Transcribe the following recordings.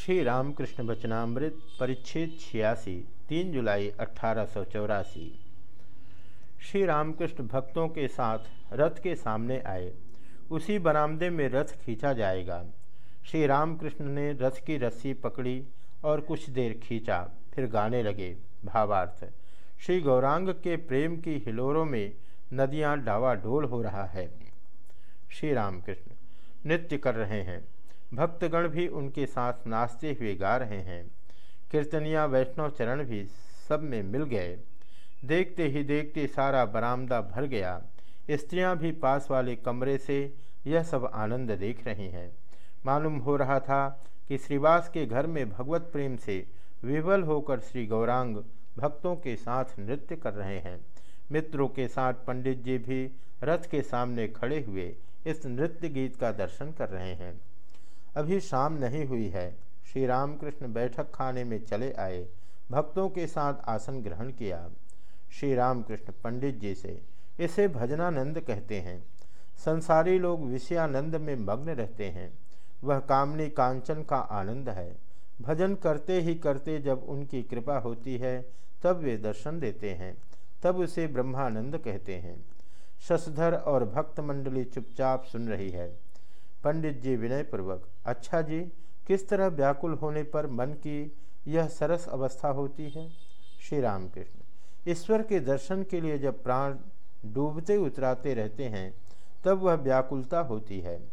श्री रामकृष्ण वचनामृत परिच्छेद छियासी, तीन जुलाई अठारह श्री रामकृष्ण भक्तों के साथ रथ के सामने आए। उसी बरामदे में रथ खींचा जाएगा। श्री रामकृष्ण ने रथ की रस्सी पकड़ी और कुछ देर खींचा, फिर गाने लगे। भावार्थ, श्री गौरांग के प्रेम की हिलोरों में नदियाँ डावाडोल हो रहा है। श्री रामकृष्ण, नृत्य कर रहे हैं। भक्तगण भी उनके साथ नाचते हुए गा रहे हैं। कीर्तनिया, वैष्णव चरण भी सब में मिल गए। देखते ही देखते सारा बरामदा भर गया। स्त्रियाँ भी पास वाले कमरे से यह सब आनंद देख रही हैं। मालूम हो रहा था कि श्रीवास के घर में भगवत प्रेम से विवल होकर श्री गौरांग भक्तों के साथ नृत्य कर रहे हैं। मित्रों के साथ पंडित जी भी रथ के सामने खड़े हुए इस नृत्य गीत का दर्शन कर रहे हैं। अभी शाम नहीं हुई है। श्री रामकृष्ण बैठक खाने में चले आए। भक्तों के साथ आसन ग्रहण किया। श्री रामकृष्ण पंडित जी से इसे भजनानंद कहते हैं। संसारी लोग विषयानंद में मग्न रहते हैं। वह कामनी कांचन का आनंद है। भजन करते ही करते जब उनकी कृपा होती है, तब वे दर्शन देते हैं। तब उसे ब्रह्मानंद कहते हैं। शशधर और भक्त मंडली चुपचाप सुन रही है। पंडित जी विनयपूर्वक अच्छा जी, किस तरह व्याकुल होने पर मन की यह सरस अवस्था होती है? श्री रामकृष्ण ईश्वर के दर्शन के लिए जब प्राण डूबते उतराते रहते हैं, तब वह व्याकुलता होती है।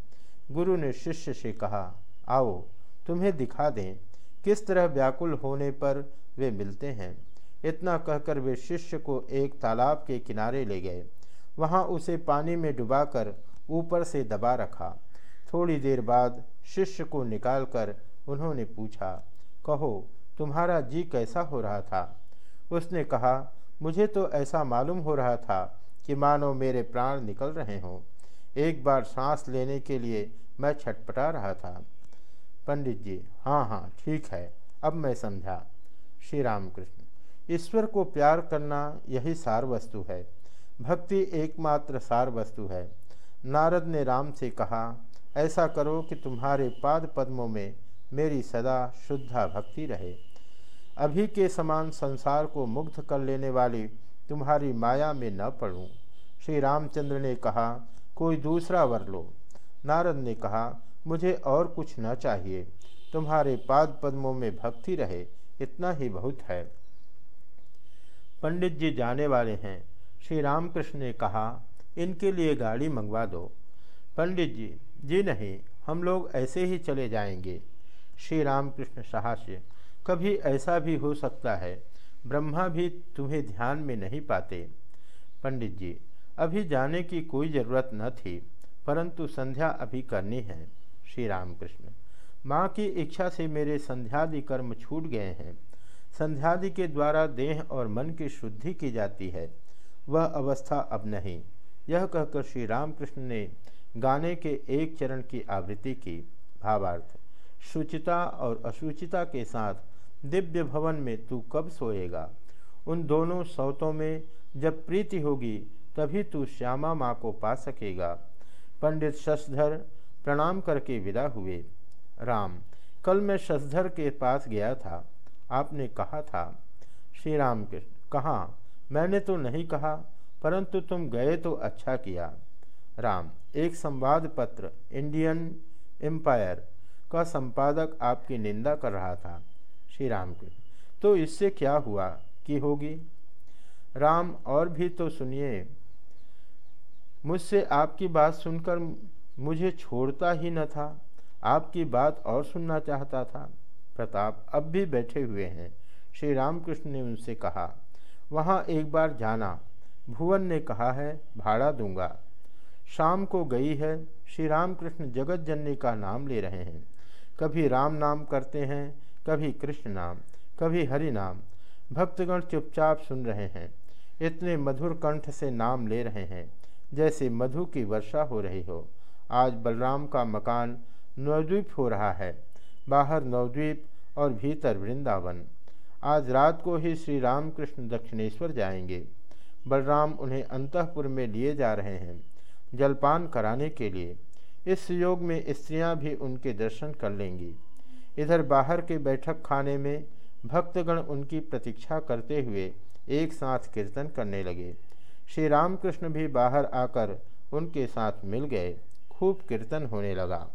गुरु ने शिष्य से कहा, आओ, तुम्हें दिखा दें, किस तरह व्याकुल होने पर वे मिलते हैं? इतना कहकर वे शिष्य को एक तालाब के किनारे ले गए। वहाँ उसे पानी में डुबाकर ऊपर से दबा रखा। थोड़ी देर बाद शिष्य को निकालकर उन्होंने पूछा, कहो, तुम्हारा जी कैसा हो रहा था? उसने कहा, मुझे तो ऐसा मालूम हो रहा था कि मानो मेरे प्राण निकल रहे हों। एक बार सांस लेने के लिए मैं छटपटा रहा था। पंडित जी हाँ हाँ ठीक है, अब मैं समझा। श्री रामकृष्ण ईश्वर को प्यार करना यही सार वस्तु है। भक्ति एकमात्र सार वस्तु है। नारद ने राम से कहा ऐसा करो कि तुम्हारे पाद पद्मों में मेरी सदा शुद्धा भक्ति रहे। अभी के समान संसार को मुग्ध कर लेने वाली तुम्हारी माया में न पड़ूं। श्री रामचंद्र ने कहा, कोई दूसरा वर लो। नारद ने कहा, मुझे और कुछ न चाहिए। तुम्हारे पाद पद्मों में भक्ति रहे, इतना ही बहुत है। पंडित जी जाने वाले हैं। श्री रामकृष्ण ने कहा, इनके लिए गाड़ी मंगवा दो। पंडित जी जी नहीं, हम लोग ऐसे ही चले जाएँगे। श्री रामकृष्ण साहस्य, कभी ऐसा भी हो सकता है, ब्रह्मा भी तुम्हें ध्यान में नहीं पाते। पंडित जी, अभी जाने की कोई ज़रूरत न थी, परंतु संध्या अभी करनी है। श्री रामकृष्ण, माँ की इच्छा से मेरे संध्यादि कर्म छूट गए हैं। संध्यादि के द्वारा देह और मन की शुद्धि की जाती है। वह अवस्था अब नहीं। यह कहकर श्री रामकृष्ण ने गाने के एक चरण की आवृत्ति की भावार्थ, शुचिता और अशुचिता के साथ दिव्य भवन में तू कब सोएगा? उन दोनों सौतों में जब प्रीति होगी, तभी तू श्यामा माँ को पा सकेगा। पंडित शशधर प्रणाम करके विदा हुए। राम, कल मैं शशधर के पास गया था। आपने कहा था। श्री राम कृष्ण कहाँ? मैंने तो नहीं कहा, परंतु तुम गए तो अच्छा किया। राम एक संवाद पत्र इंडियन एम्पायर का संपादक आपकी निंदा कर रहा था श्री राम के तो इससे क्या हुआ? कि होगी? राम, और भी तो सुनिए। मुझसे आपकी बात सुनकर मुझे छोड़ता ही न था, आपकी बात और सुनना चाहता था। प्रताप अब भी बैठे हुए हैं। श्री रामकृष्ण ने उनसे कहा, वहाँ एक बार जाना। भुवन ने कहा है, भाड़ा दूँगा। शाम को गई है, श्री रामकृष्ण जगत जननी का नाम ले रहे हैं। कभी राम नाम करते हैं, कभी कृष्ण नाम, कभी हरि नाम। भक्तगण चुपचाप सुन रहे हैं। इतने मधुर कंठ से नाम ले रहे हैं, जैसे मधु की वर्षा हो रही हो। आज बलराम का मकान नवद्वीप हो रहा है। बाहर नवद्वीप और भीतर वृंदावन। आज रात को ही श्री रामकृष्ण दक्षिणेश्वर जाएँगे। बलराम उन्हें अंतपुर में लिए जा रहे हैं। जलपान कराने के लिए। इस योग में स्त्रियाँ भी उनके दर्शन कर लेंगी। इधर बाहर के बैठक खाने में भक्तगण उनकी प्रतीक्षा करते हुए एक साथ कीर्तन करने लगे। श्री रामकृष्ण भी बाहर आकर उनके साथ मिल गए। खूब कीर्तन होने लगा।